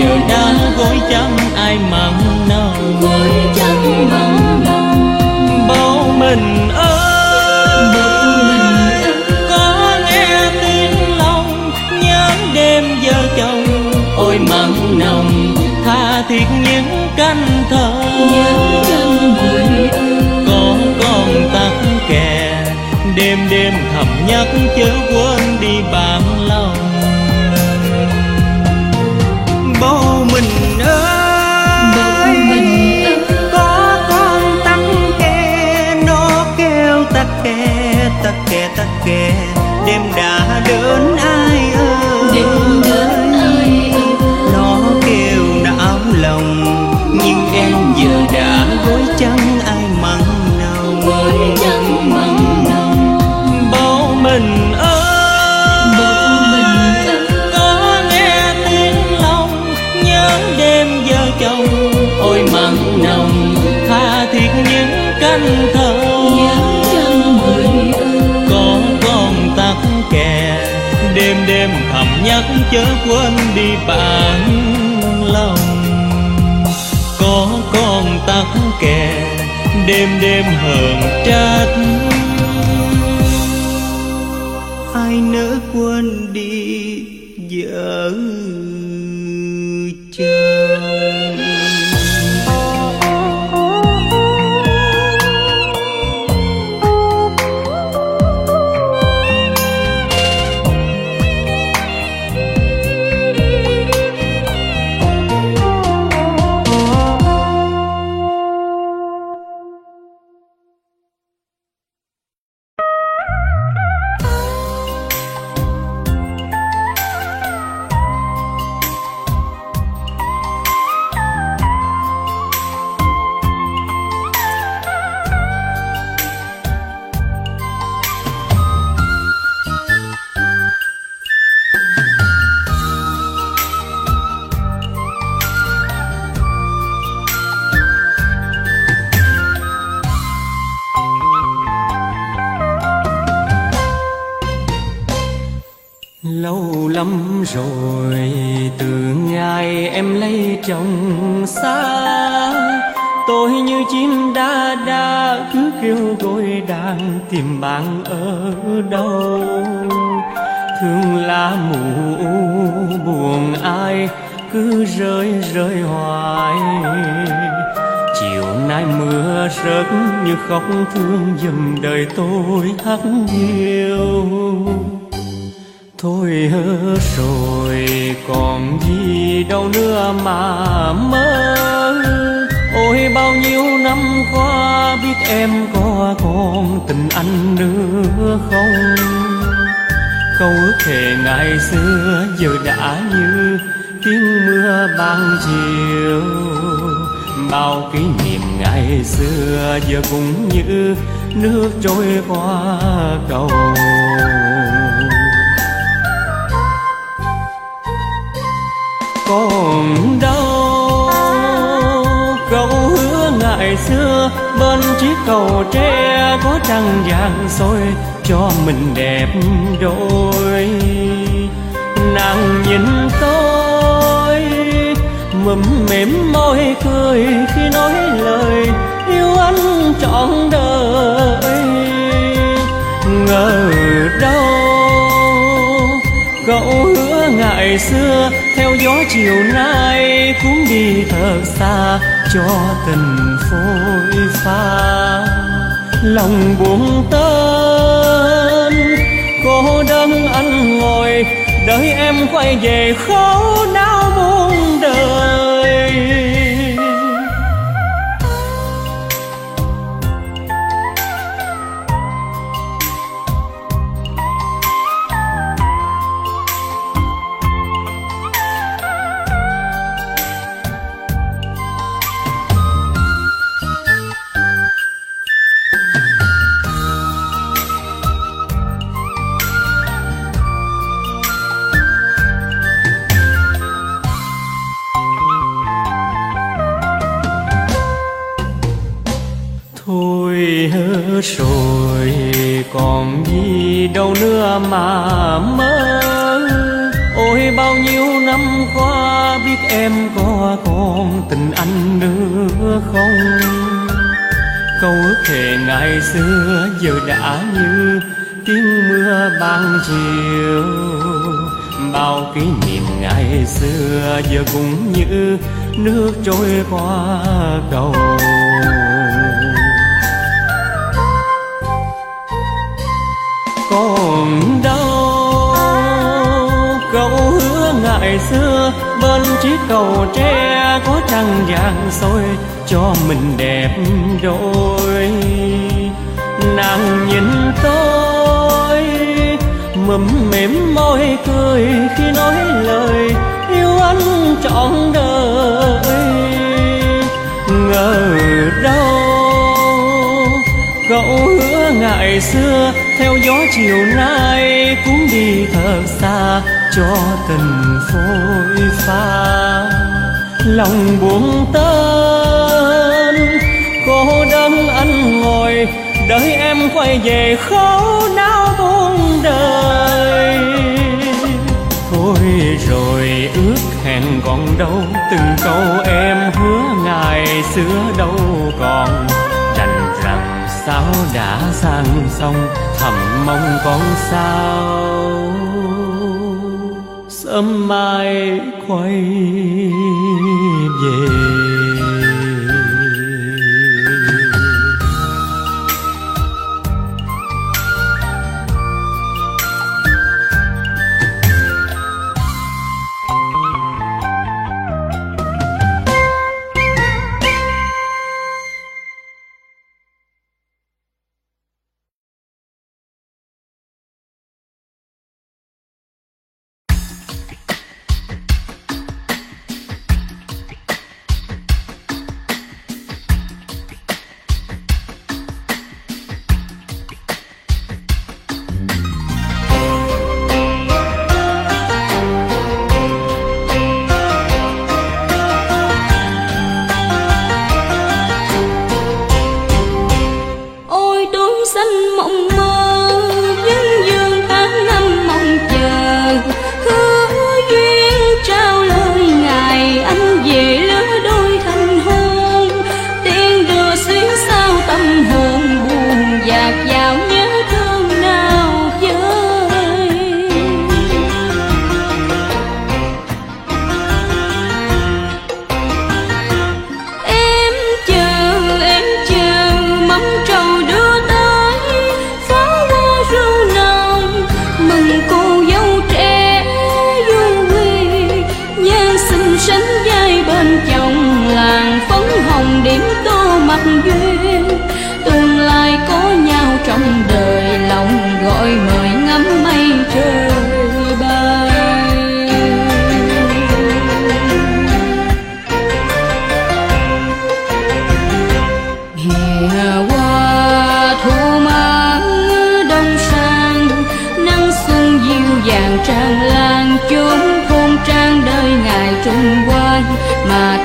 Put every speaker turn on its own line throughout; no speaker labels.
giờ đang gối trắng ai mặn nồng. Gối
trắng mặn nâu
bao mình ơi có nghe tiếng lòng nhớ đêm giờ chồng. Ôi mặn nồng tha thiết những cánh thơ.
Những cánh
bụi con còn tắc kè đêm đêm thầm nhắc chớ quên đêm thầm nhắc chớ quên đi bạn lòng. Có con tắc kè, đêm đêm hờn trách
thương lá mù buồn ai cứ rơi rơi hoài. Chiều nay mưa rớt như khóc thương dùm đời tôi hắt yêu thôi hơ rồi, còn gì đâu nữa mà mơ. Ôi, bao nhiêu năm qua biết em có còn tình anh nữa không? Câu ước thề ngày xưa giờ đã như tiếng mưa ban chiều. Bao kỷ niệm ngày xưa giờ cũng như nước trôi qua cầu còn đâu. Câu hứa ngày xưa bên chiếc cầu tre có trăng vàng sôi cho mình đẹp đôi. Nàng nhìn tôi mầm mềm môi cười khi nói lời yêu anh trọn đời. Ngờ đâu, cậu hứa ngày xưa theo gió chiều nay cũng đi thật xa cho tình phôi pha lòng buồn tên cô đơn anh ngồi, đợi em quay về khổ não muôn đời. Em có còn tình anh nữa không? Câu ước thề ngày xưa giờ đã như tiếng mưa ban chiều. Bao kỷ niệm ngày xưa giờ cũng như nước trôi qua cầu còn đâu câu hứa ngày xưa bên chiếc cầu tre có trăng vàng soi cho mình đẹp đôi. Nàng nhìn tôi mầm mềm môi cười khi nói lời yêu anh trọn đời. Ngờ đâu, cậu hứa ngày xưa theo gió chiều nay cũng đi thật xa cho tình phôi pha. Lòng buồn tên cô đơn anh ngồi, đợi em quay về khổ não buông đời. Thôi rồi ước hẹn còn đâu, từng câu em hứa ngày xưa đâu còn. Đành rằng sao đã sang sông, thầm mong con sao sớm mai quay về.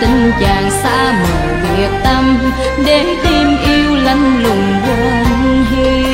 tình chàng xa mờ việc tâm để tim yêu lạnh lùng quên hiu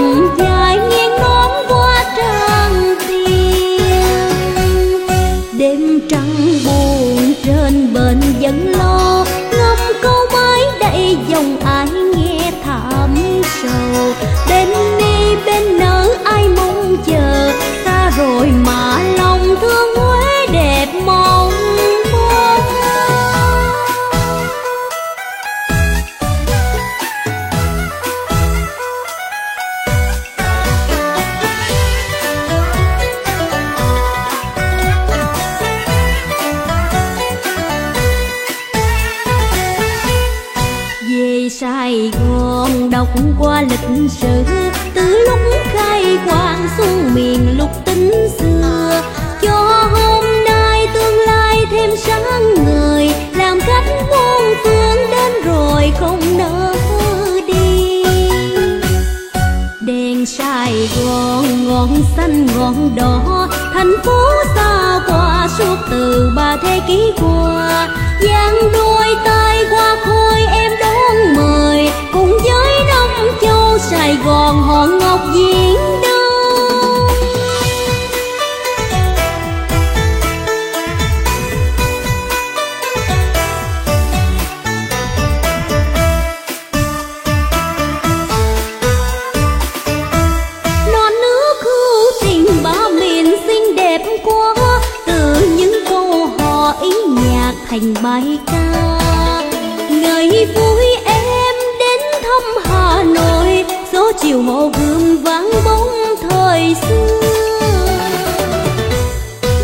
你一点 chiều hồ gươm vang bóng thời xưa.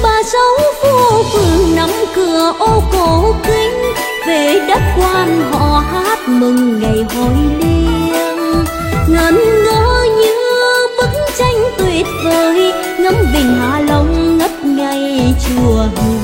Ba sáu phố phường nắm cửa ô cổ kính, về đất quan họ hát mừng ngày hội liêng ngẩn ngỡ như bức tranh tuyệt vời, ngắm bình hạ long ngất ngây chùa hương.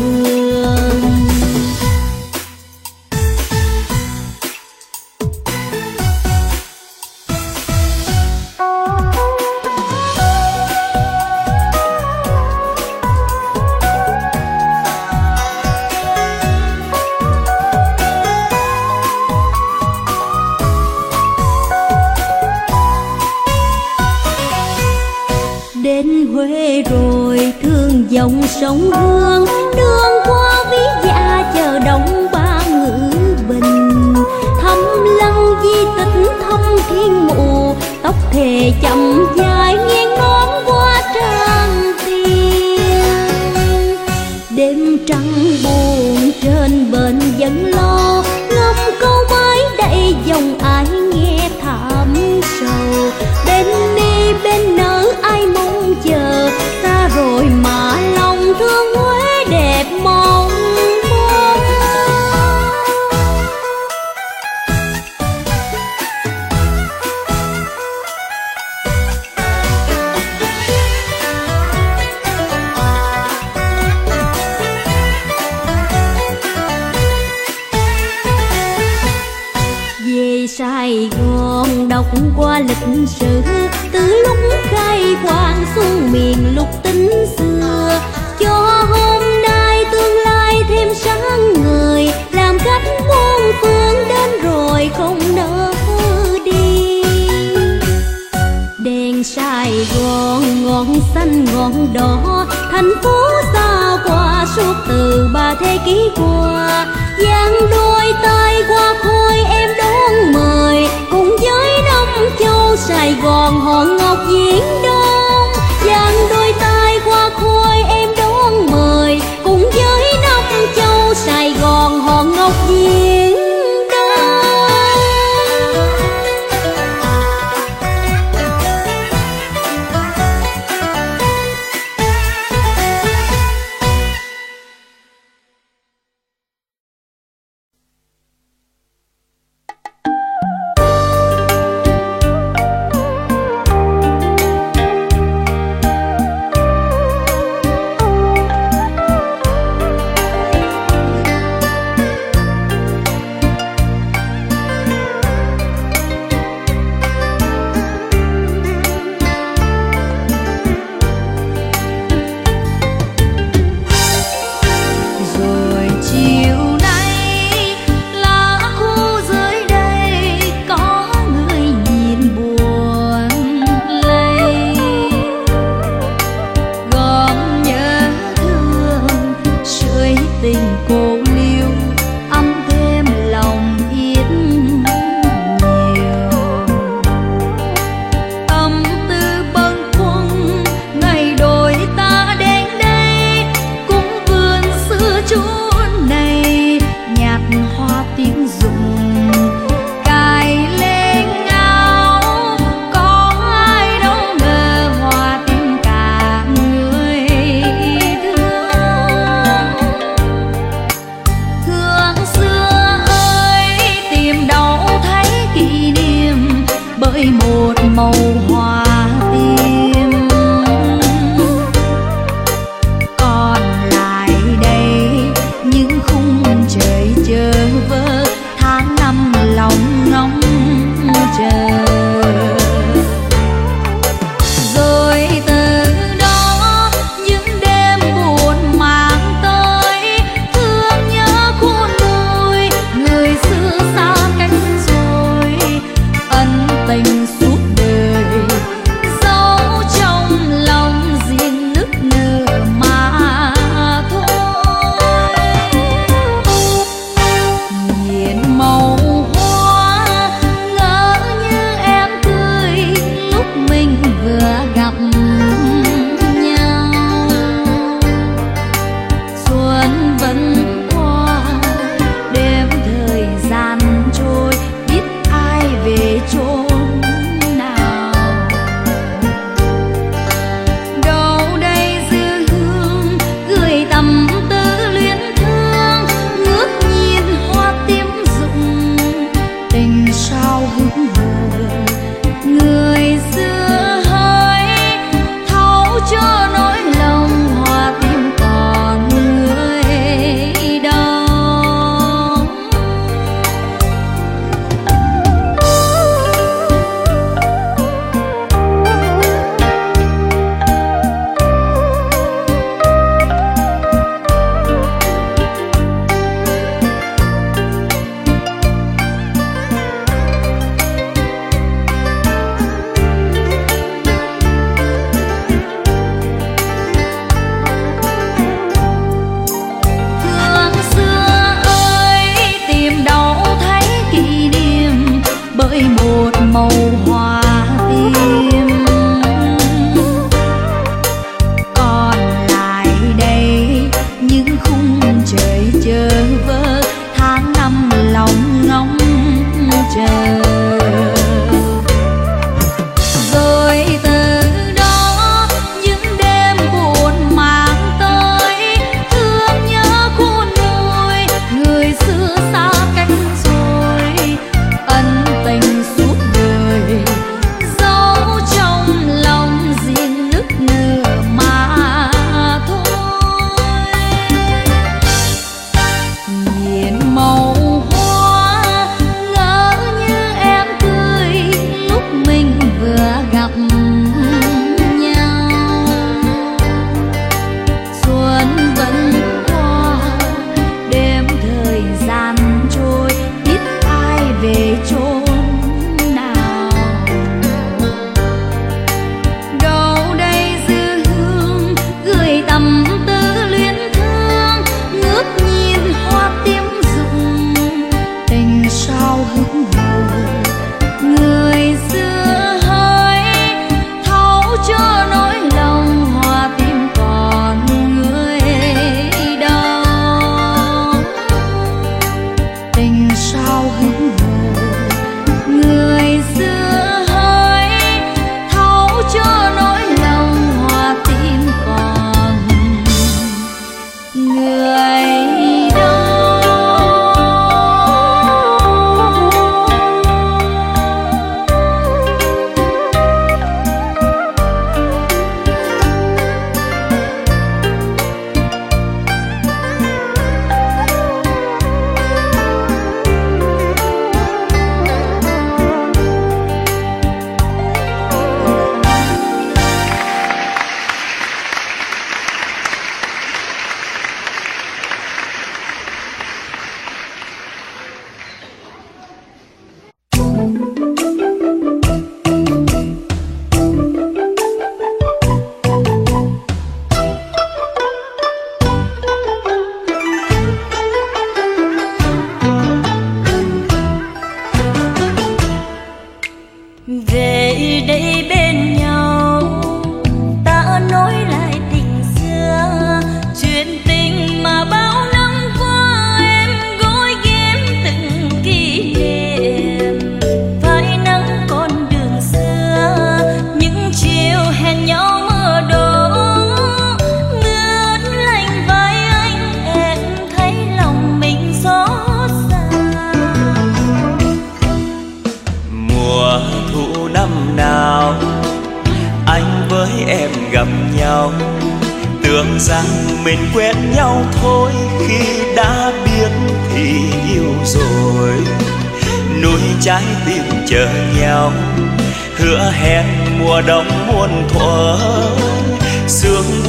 ngọn xanh ngọn đỏ, thành phố xa qua suốt từ ba thế kỷ qua. Dáng đôi tay qua khôi em đón mời, cùng với Đông châu sài gòn hòn ngọc diễn đôi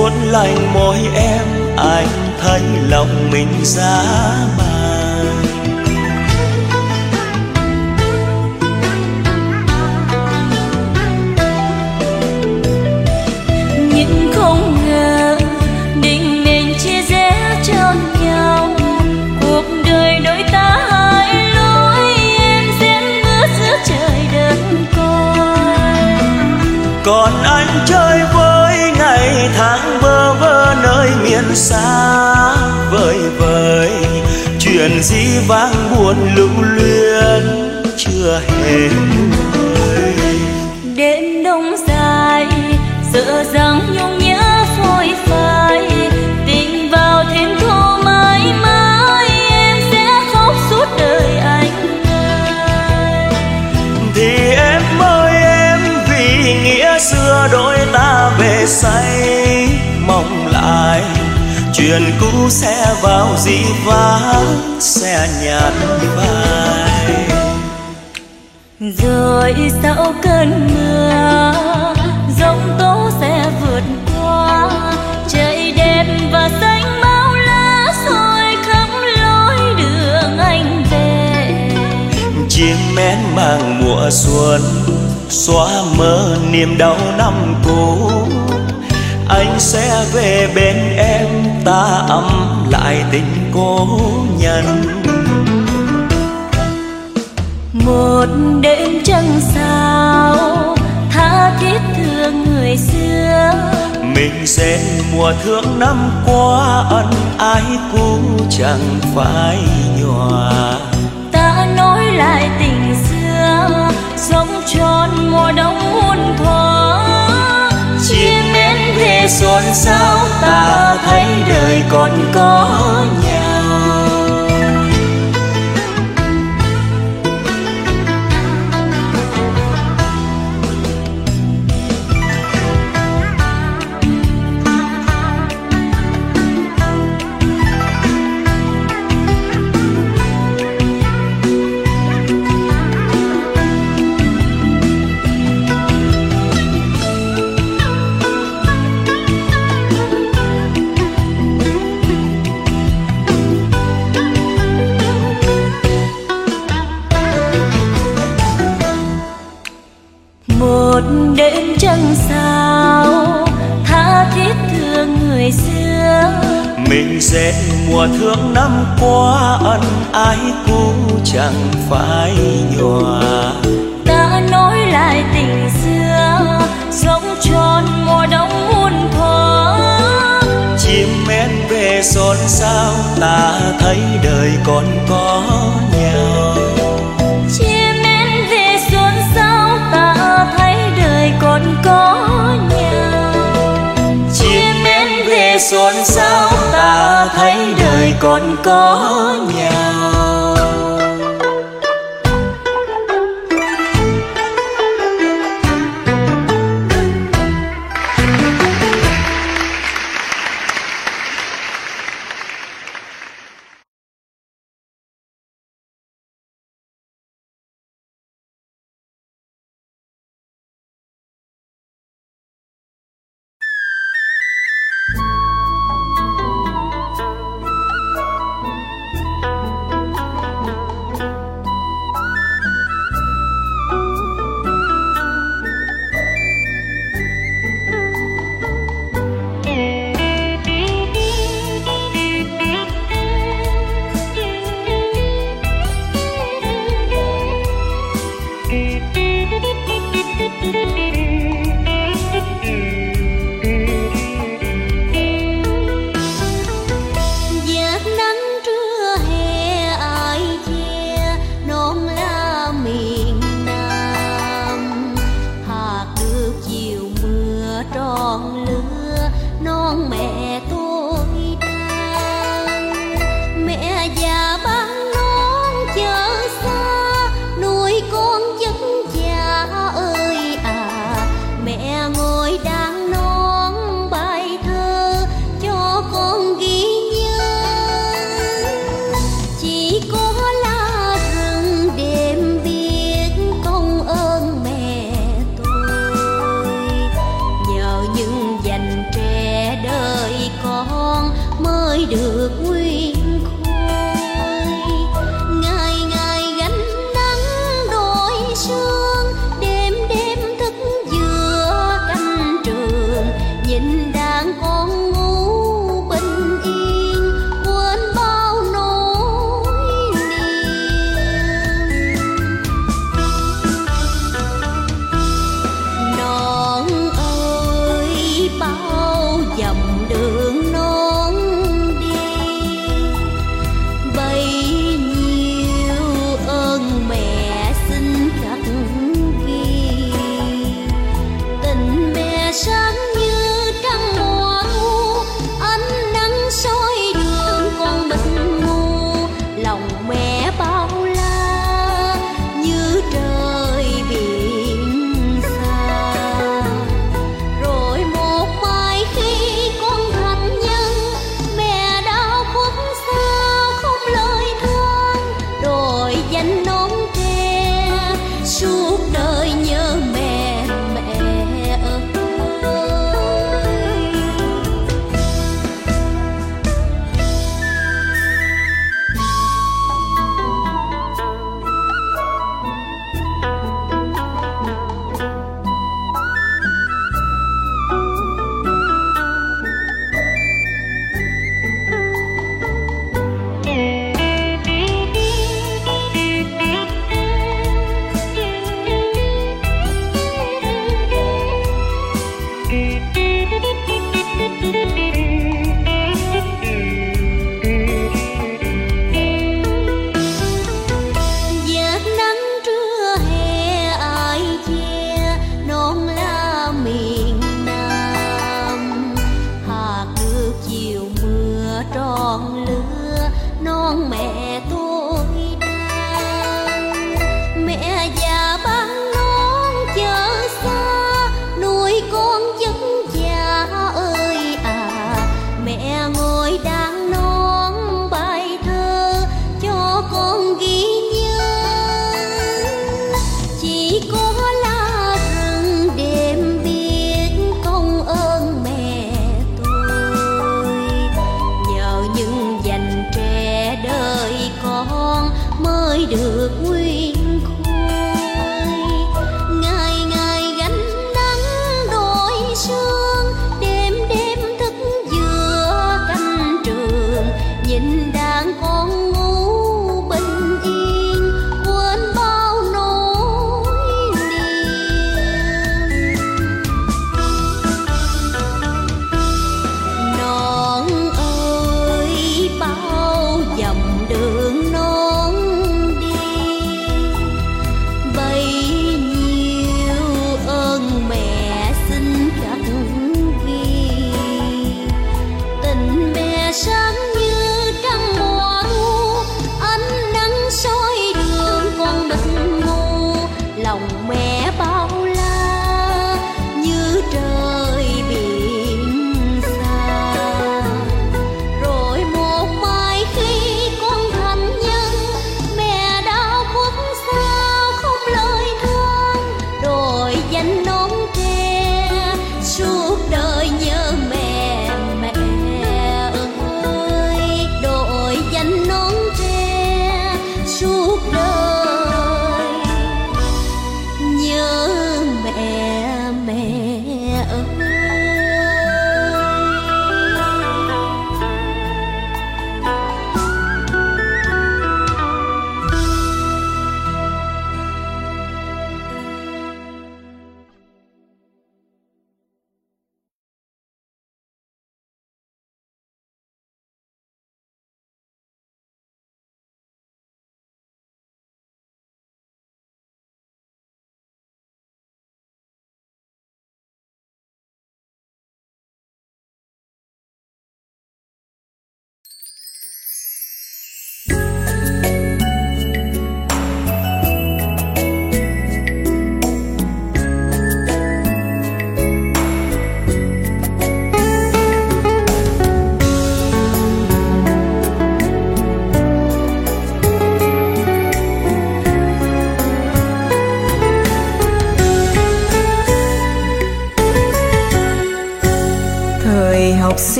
vuốt lành môi em anh thấy lòng mình giá mà. nhưng không ngờ định mình chia rẽ cho nhau cuộc đời đôi ta hai lối em rẽ bước giữa trời đơn côi còn anh chơi vơi tháng bơ vơ nơi miền xa. Vời vời, chuyện gì vang buồn lưu luyến chưa hề thuyền cũ sẽ vào dĩ vãng sẽ nhạt phai. Rồi sau cơn mưa giông tố sẽ vượt qua. Trời đẹp và xanh bao lá rồi khắp lối đường anh về. Chim én mang mùa xuân xóa mơ niềm đau năm cũ. Anh sẽ về bên em
ta ấm lại tình
cố nhân. Một đêm trăng sao
tha thiết thương người xưa. Mình xen mùa thương năm qua
ân ái cũng chẳng phải
nhòa.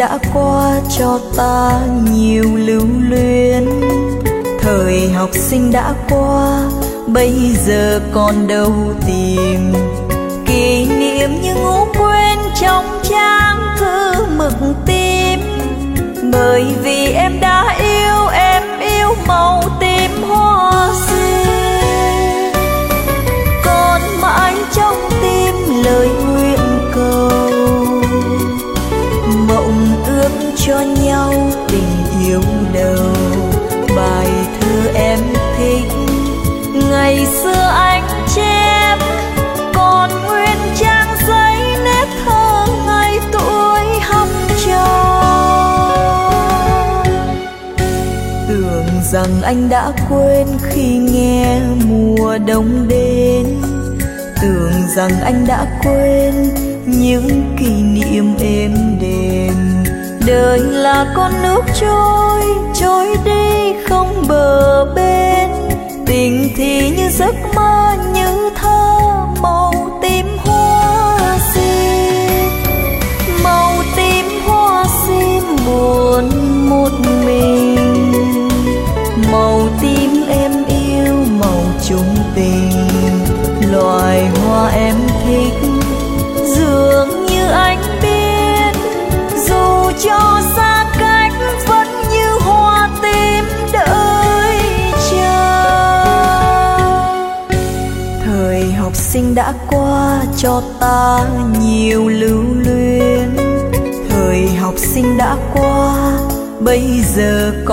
Đã qua cho ta nhiều lưu luyến. Thời học sinh đã qua, bây giờ còn đâu tìm. Kỷ niệm như ngủ quên trong trang thư mực tim bởi vì em đã yêu, em yêu màu tim hoa xưa còn mãi trong tim lời cho nhau tình yêu đầu. Bài thơ em thích, ngày xưa anh chép, còn nguyên trang giấy nét thơ ngày tuổi học trò. Tưởng rằng anh đã quên khi nghe mùa đông đến. Tưởng rằng anh đã quên những kỷ niệm êm đềm đời là con nước trôi trôi đi không bờ bên. Tình thì như giấc mơ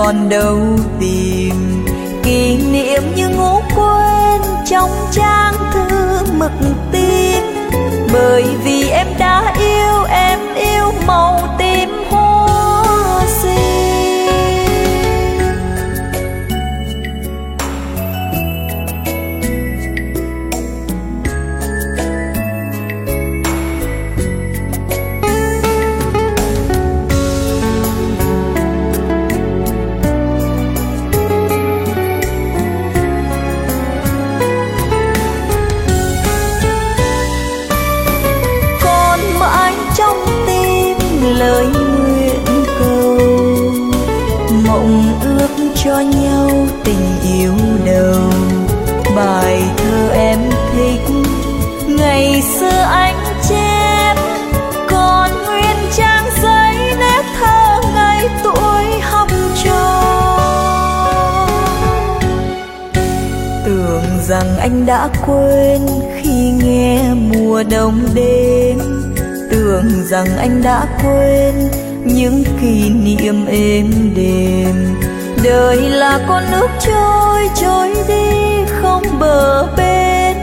còn đâu tìm kỷ niệm như ngủ quên trong trang anh đã quên khi nghe mùa đông đến. Tưởng rằng anh đã quên những kỷ niệm êm đềm. Đời là con nước trôi trôi đi không bờ bên.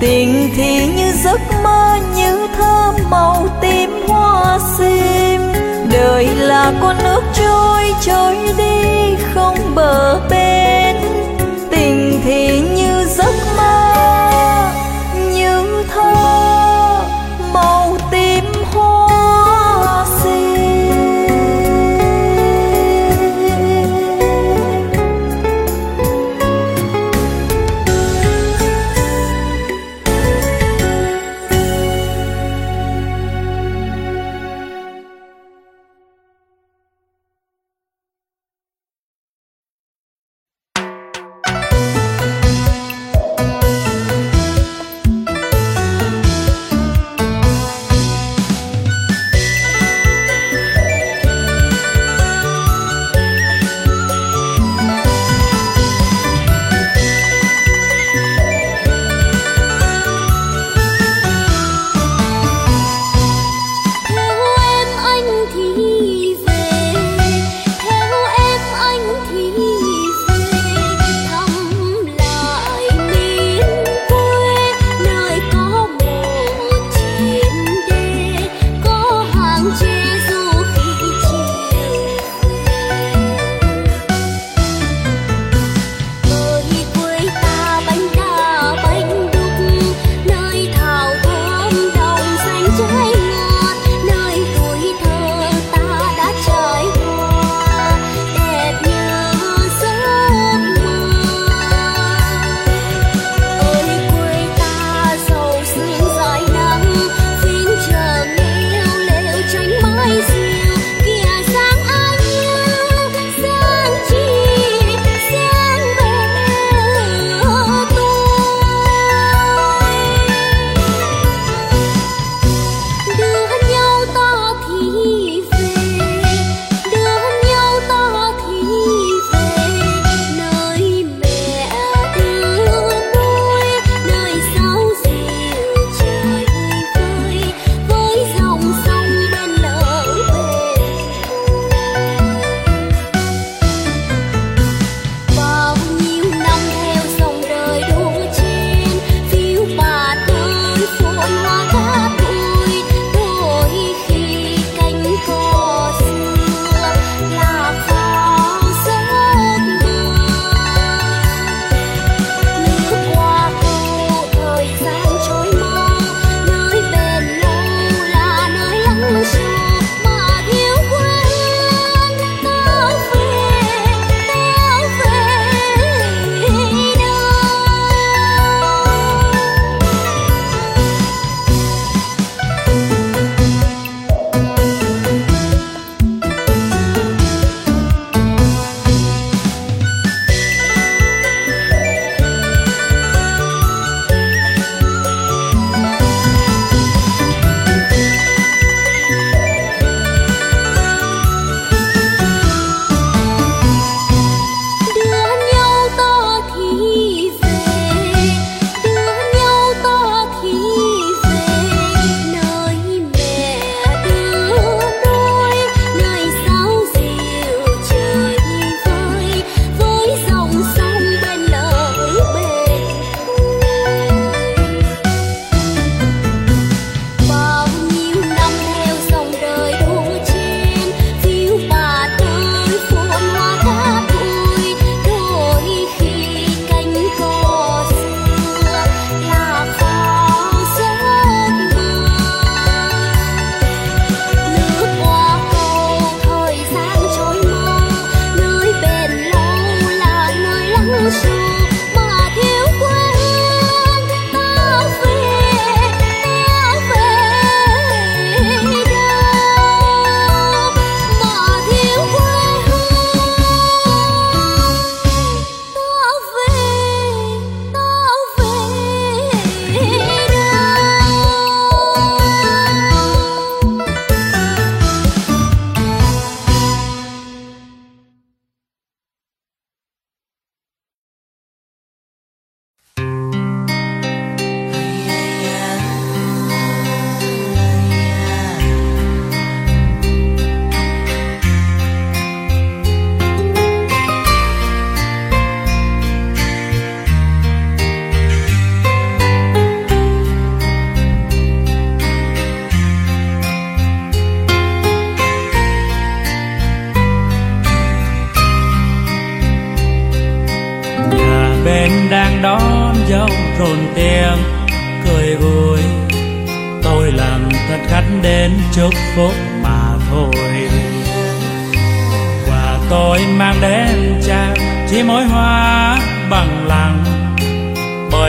Tình thì như giấc mơ, như thơ màu tím hoa sim đời là con nước trôi trôi đi không bờ bên. Tình thì như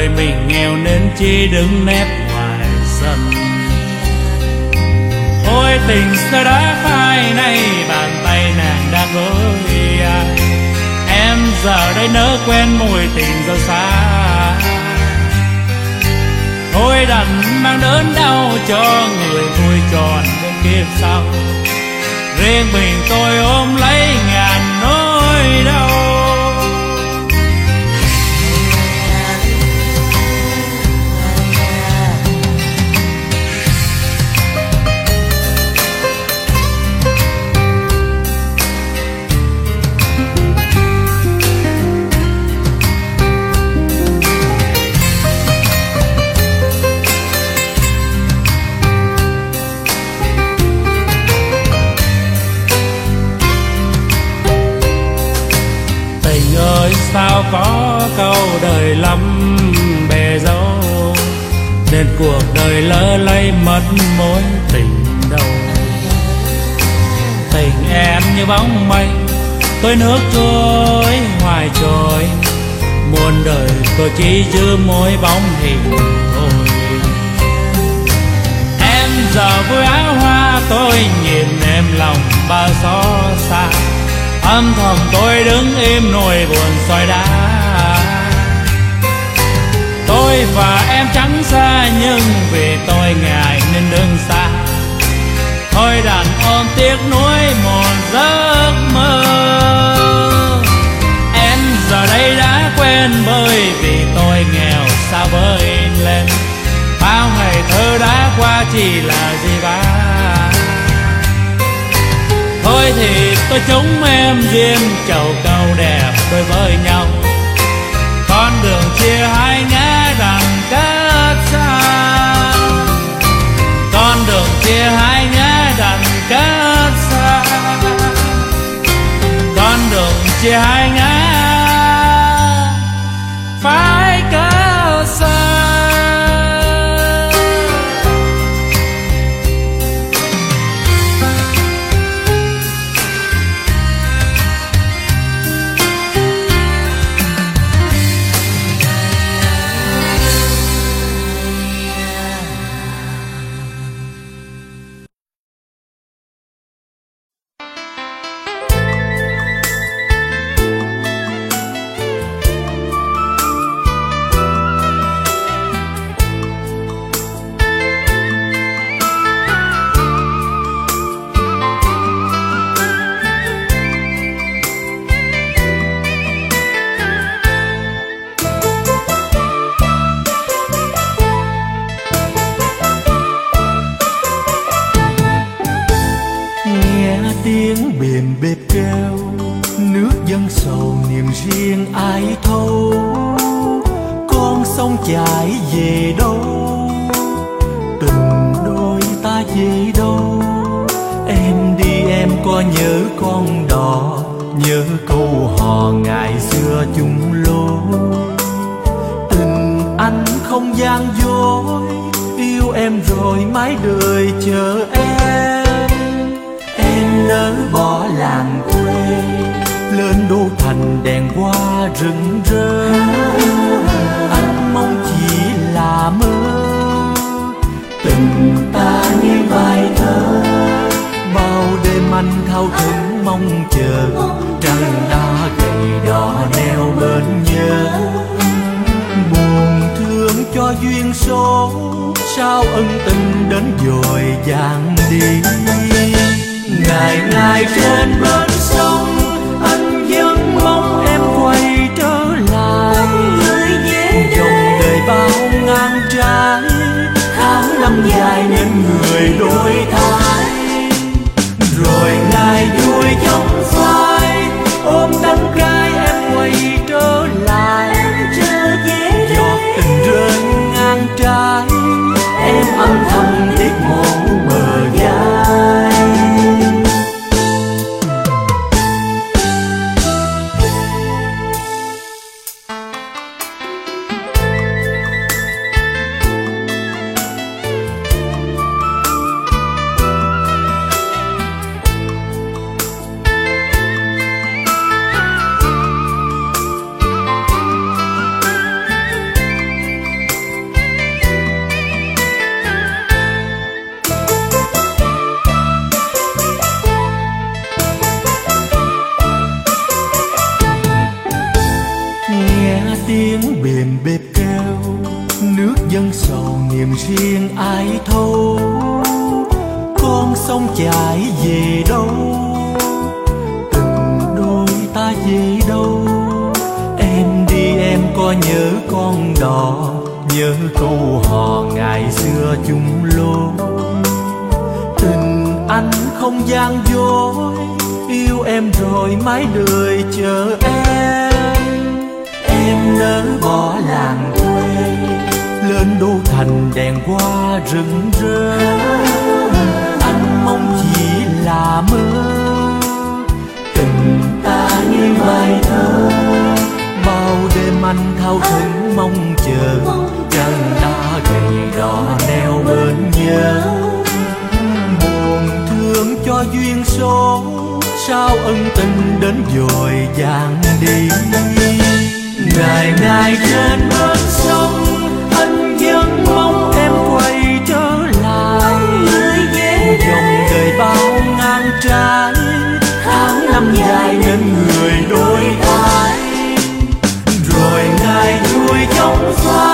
đời mình nghèo nên chỉ đứng nép ngoài sân. Ôi, tình xưa đã phai nay, bàn tay nàng đã gối ai em giờ đây nỡ quen mùi tình dâu xa. Thôi đành mang đớn đau cho người vui tròn bên kiếp sau. Riêng mình tôi ôm lấy ngàn nỗi đau. Có câu đời lắm bề dâu. Nên cuộc đời lỡ lấy mất mối tình đầu. Tình em như bóng mây tôi nước trôi hoài trôi. Muôn đời tôi chỉ giữ mỗi bóng hình thôi. Em giờ vui áo hoa, tôi nhìn em lòng bao xót xa âm thầm tôi đứng im nỗi buồn soi đá. Tôi và em chẳng xa, nhưng vì tôi ngại nên đứng xa. Thôi đàn ôm tiếc nuối một giấc mơ. Em giờ đây đã quen bơi vì tôi nghèo xa bơi lên. Bao ngày thơ đã qua chỉ là gì vã tôi chúng em duyên chầu cầu đẹp đôi với nhau. Con đường chia hai nhé đằng cách xa. Con đường chia hai nhé đằng cách xa. Con đường chia hai
nhé hoa rực anh mong chỉ là mơ. Tình ta như bài thơ. Bao đêm anh thao thức mong chờ. Trăng đã gầy đỏ neo bên nhớ. Buồn thương cho duyên số. Sao ân tình đến dội vàng đi? Ngày ngày trên bến sông. Ngài nên người đổi thay. Rồi ngài vui trong xoay ôm đắng cay không gian dối. Yêu em rồi mãi đời chờ em. Em nỡ bỏ làng quê lên đô thành đèn hoa rừng rỡ. Anh mong chỉ là mơ, tình ta như bài thơ. Bao đêm anh thao thức mong chờ chân đã gầy đỏ neo bên nhớ cho duyên số, sao ân tình đến dội vàng đi. Ngày ngày trên bến sông, anh vẫn mong em quay trở lại. Dòng đời bao ngang trái, tháng năm dài nên người đôi ai rồi ngày vui trong phai